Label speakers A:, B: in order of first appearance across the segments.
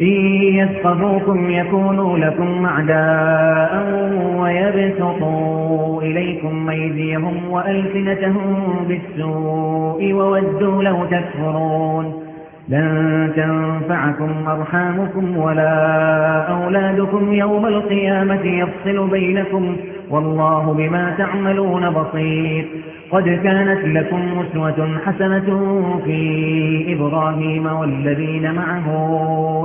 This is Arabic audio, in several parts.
A: إن يثقفوكم يكونوا لكم أعداء ويبسطوا إليكم أيديهم وألسنتهم بالسوء وودوا لو تكفرون لن تنفعكم أرحامكم ولا أولادكم يوم القيامة يفصل بينكم والله بما تعملون بصير قد كانت لكم أسوة حسنة في إبراهيم والذين معه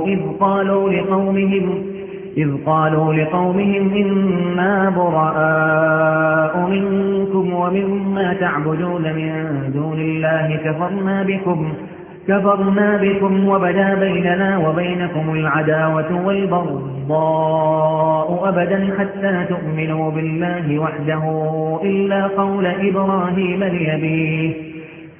A: إذ قالوا لقومهم إذ قالوا لقومهم إنا براء منكم ومما تعبدون من دون الله كفرنا بكم كفرنا بكم وبدا بيننا وبينكم العداوة والبغضاء أبدا حتى تؤمنوا بالله وحده إلا قول إبراهيم لأبيه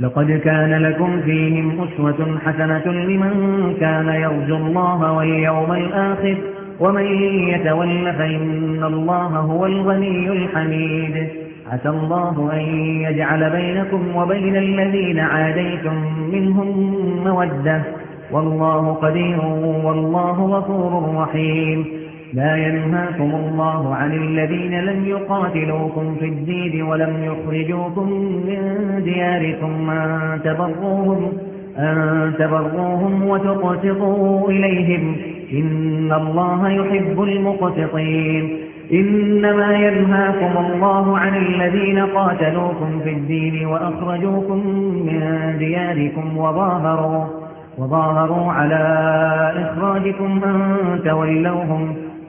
A: لقد كان لكم فيهم أسوة حسنة لمن كان يرجو الله واليوم الآخر ومن يتول فإن الله هو الغني الحميد. عسى الله أن يجعل بينكم وبين الذين عاديتم منهم مودة. والله قدير والله غفور رحيم. لا ينهاكم الله عن الذين لم يقاتلوكم في الدين ولم يخرجوكم من دياركم أن تبروهم, أن تبروهم وتقسطوا إليهم. إن الله يحب المقسطين. إنما ينهاكم الله عن الذين قاتلوكم في الدين وأخرجوكم من دياركم وظاهروا وظاهروا على إخراجكم أن تولوهم.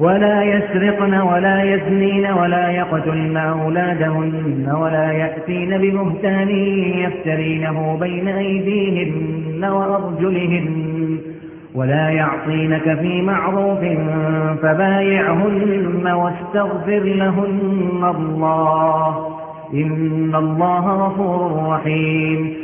A: ولا يسرقن ولا يزنين ولا يقتلن أولادهن ولا يأتين بمهتان يفترينه بين أيديهن وأرجلهن ولا يعصينك في معروف فبايعهن واستغفر لهن الله إن الله غفور رحيم